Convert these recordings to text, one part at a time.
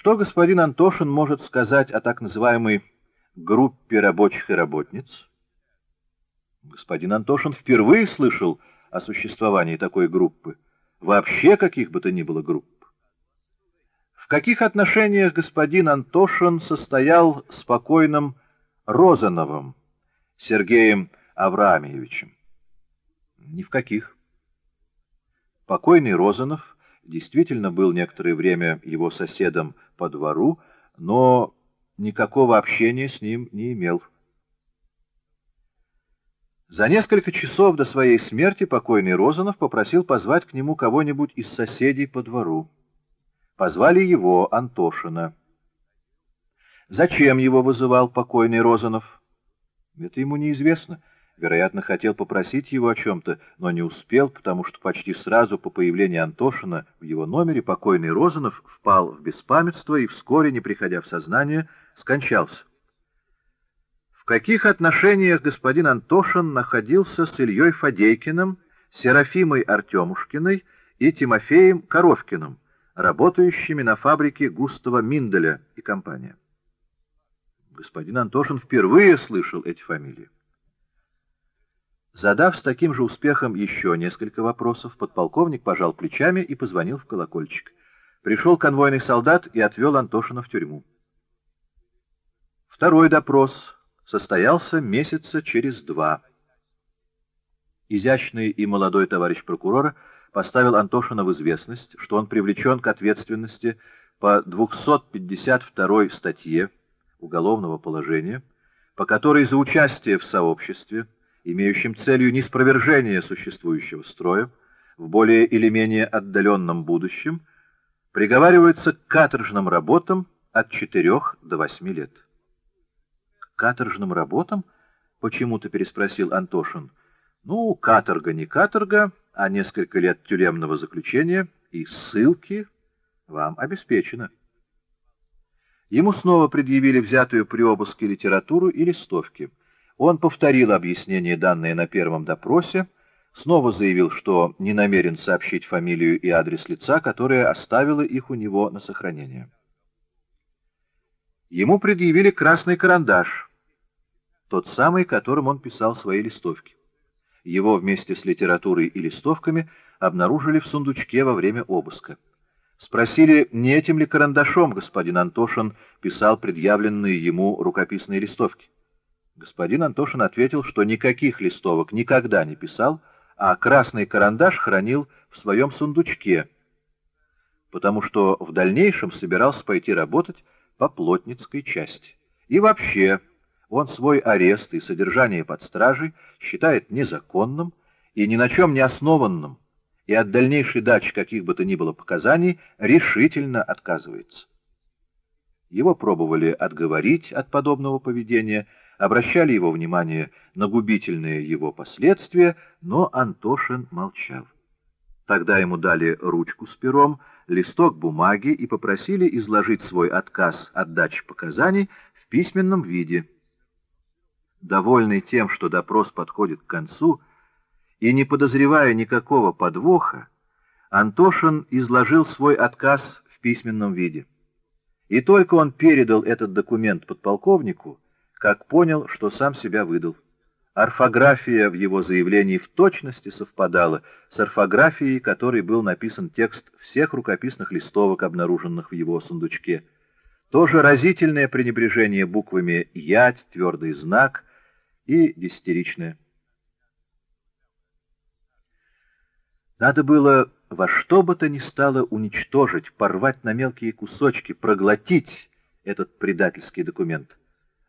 Что господин Антошин может сказать о так называемой группе рабочих и работниц? Господин Антошин впервые слышал о существовании такой группы, вообще каких бы то ни было групп. В каких отношениях господин Антошин состоял с покойным Розановым Сергеем Авраамьевичем? Ни в каких. Покойный Розанов действительно был некоторое время его соседом по двору, но никакого общения с ним не имел. За несколько часов до своей смерти покойный Розанов попросил позвать к нему кого-нибудь из соседей по двору. Позвали его, Антошина. Зачем его вызывал покойный Розанов? Это ему неизвестно. Вероятно, хотел попросить его о чем-то, но не успел, потому что почти сразу по появлении Антошина в его номере покойный Розанов впал в беспамятство и вскоре, не приходя в сознание, скончался. В каких отношениях господин Антошин находился с Ильей Фадейкиным, Серафимой Артемушкиной и Тимофеем Коровкиным, работающими на фабрике Густава Минделя и компания? Господин Антошин впервые слышал эти фамилии. Задав с таким же успехом еще несколько вопросов, подполковник пожал плечами и позвонил в колокольчик. Пришел конвойный солдат и отвел Антошина в тюрьму. Второй допрос состоялся месяца через два. Изящный и молодой товарищ прокурора поставил Антошина в известность, что он привлечен к ответственности по 252 статье уголовного положения, по которой за участие в сообществе имеющим целью неспровержение существующего строя в более или менее отдаленном будущем, приговариваются к каторжным работам от 4 до 8 лет. «К каторжным работам?» — почему-то переспросил Антошин. «Ну, каторга не каторга, а несколько лет тюремного заключения и ссылки вам обеспечено». Ему снова предъявили взятую при обыске литературу и листовки — он повторил объяснение, данное на первом допросе, снова заявил, что не намерен сообщить фамилию и адрес лица, которое оставило их у него на сохранение. Ему предъявили красный карандаш, тот самый, которым он писал свои листовки. Его вместе с литературой и листовками обнаружили в сундучке во время обыска. Спросили, не этим ли карандашом господин Антошин писал предъявленные ему рукописные листовки. Господин Антошин ответил, что никаких листовок никогда не писал, а красный карандаш хранил в своем сундучке, потому что в дальнейшем собирался пойти работать по плотницкой части. И вообще, он свой арест и содержание под стражей считает незаконным и ни на чем не основанным, и от дальнейшей дачи каких бы то ни было показаний решительно отказывается. Его пробовали отговорить от подобного поведения, обращали его внимание на губительные его последствия, но Антошин молчал. Тогда ему дали ручку с пером, листок бумаги и попросили изложить свой отказ от дачи показаний в письменном виде. Довольный тем, что допрос подходит к концу, и не подозревая никакого подвоха, Антошин изложил свой отказ в письменном виде. И только он передал этот документ подполковнику, как понял, что сам себя выдал. Орфография в его заявлении в точности совпадала с орфографией, которой был написан текст всех рукописных листовок, обнаруженных в его сундучке. Тоже разительное пренебрежение буквами «ять», твердый знак и десятиричное. Надо было во что бы то ни стало уничтожить, порвать на мелкие кусочки, проглотить этот предательский документ.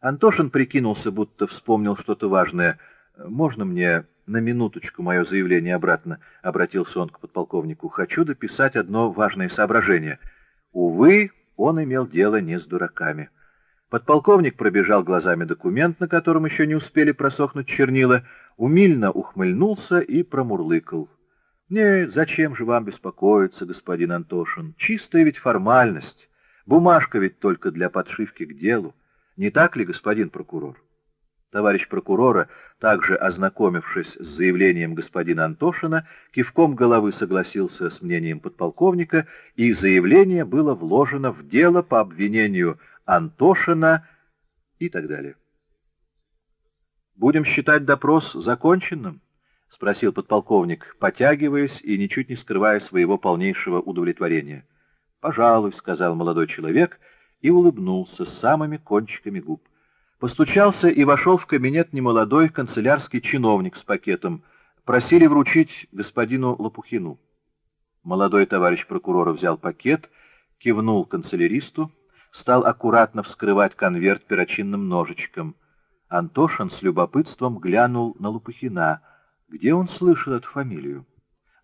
Антошин прикинулся, будто вспомнил что-то важное. «Можно мне на минуточку мое заявление обратно?» — обратился он к подполковнику. «Хочу дописать одно важное соображение». Увы, он имел дело не с дураками. Подполковник пробежал глазами документ, на котором еще не успели просохнуть чернила, умильно ухмыльнулся и промурлыкал. «Не, зачем же вам беспокоиться, господин Антошин? Чистая ведь формальность. Бумажка ведь только для подшивки к делу. Не так ли, господин прокурор? Товарищ прокурора, также ознакомившись с заявлением господина Антошина, кивком головы согласился с мнением подполковника, и заявление было вложено в дело по обвинению Антошина и так далее. «Будем считать допрос законченным?» — спросил подполковник, потягиваясь и ничуть не скрывая своего полнейшего удовлетворения. «Пожалуй», — сказал молодой человек и улыбнулся самыми кончиками губ. Постучался и вошел в кабинет немолодой канцелярский чиновник с пакетом. Просили вручить господину Лопухину. Молодой товарищ прокурора взял пакет, кивнул канцеляристу, стал аккуратно вскрывать конверт перочинным ножичком. Антошин с любопытством глянул на Лопухина. Где он слышал эту фамилию?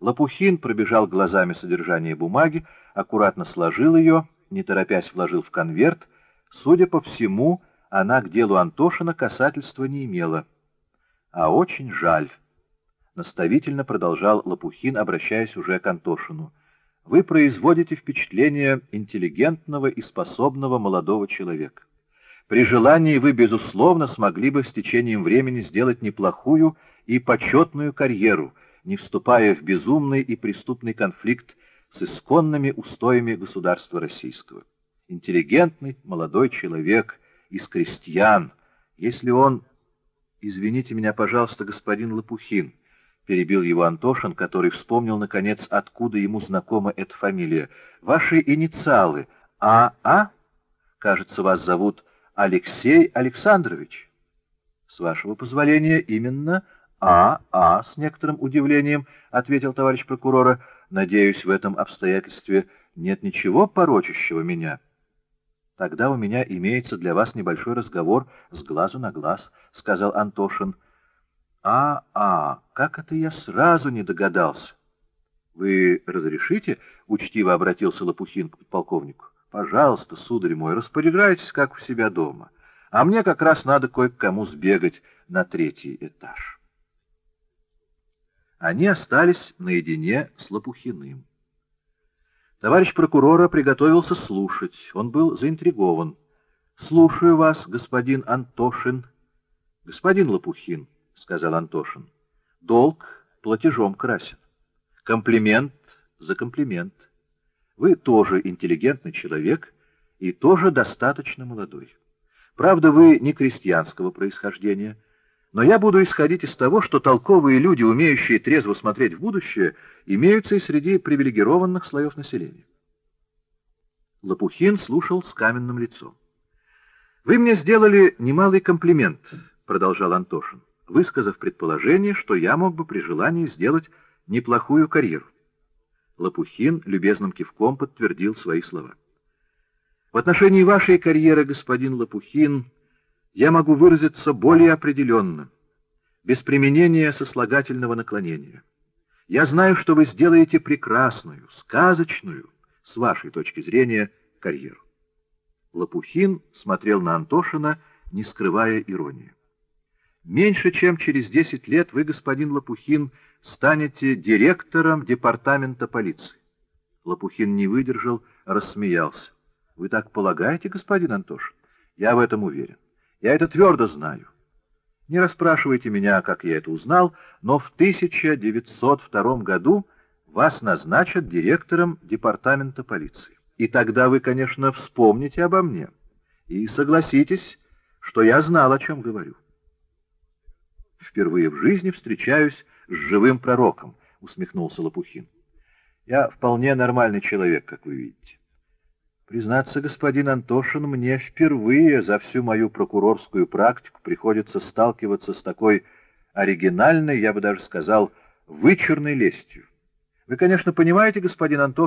Лопухин пробежал глазами содержание бумаги, аккуратно сложил ее, не торопясь вложил в конверт. Судя по всему, она к делу Антошина касательства не имела. А очень жаль. Наставительно продолжал Лопухин, обращаясь уже к Антошину. Вы производите впечатление интеллигентного и способного молодого человека. При желании вы, безусловно, смогли бы с течением времени сделать неплохую и почетную карьеру, не вступая в безумный и преступный конфликт с исконными устоями государства российского. Интеллигентный молодой человек — из крестьян, если он... Извините меня, пожалуйста, господин Лопухин, перебил его Антошин, который вспомнил, наконец, откуда ему знакома эта фамилия. Ваши инициалы А.А. Кажется, вас зовут Алексей Александрович. С вашего позволения, именно А.А. с некоторым удивлением, ответил товарищ прокурора. Надеюсь, в этом обстоятельстве нет ничего порочащего меня. «Тогда у меня имеется для вас небольшой разговор с глазу на глаз», — сказал Антошин. «А, а, как это я сразу не догадался!» «Вы разрешите?» — учтиво обратился Лопухин к полковнику. «Пожалуйста, сударь мой, распоряжайтесь, как у себя дома. А мне как раз надо кое к кому сбегать на третий этаж». Они остались наедине с Лопухиным. Товарищ прокурора приготовился слушать. Он был заинтригован. «Слушаю вас, господин Антошин». «Господин Лопухин», — сказал Антошин, — «долг платежом красен. Комплимент за комплимент. Вы тоже интеллигентный человек и тоже достаточно молодой. Правда, вы не крестьянского происхождения, но я буду исходить из того, что толковые люди, умеющие трезво смотреть в будущее, имеются и среди привилегированных слоев населения. Лопухин слушал с каменным лицом. «Вы мне сделали немалый комплимент», — продолжал Антошин, высказав предположение, что я мог бы при желании сделать неплохую карьеру. Лопухин любезным кивком подтвердил свои слова. «В отношении вашей карьеры, господин Лопухин, я могу выразиться более определенно, без применения сослагательного наклонения. Я знаю, что вы сделаете прекрасную, сказочную, с вашей точки зрения, карьеру. Лопухин смотрел на Антошина, не скрывая иронии. Меньше чем через десять лет вы, господин Лопухин, станете директором департамента полиции. Лопухин не выдержал, рассмеялся. Вы так полагаете, господин Антошин? Я в этом уверен. Я это твердо знаю. Не расспрашивайте меня, как я это узнал, но в 1902 году вас назначат директором департамента полиции. И тогда вы, конечно, вспомните обо мне и согласитесь, что я знал, о чем говорю. Впервые в жизни встречаюсь с живым пророком, усмехнулся Лопухин. Я вполне нормальный человек, как вы видите. Признаться, господин Антошин, мне впервые за всю мою прокурорскую практику приходится сталкиваться с такой оригинальной, я бы даже сказал, вычурной лестью. Вы, конечно, понимаете, господин Антошин,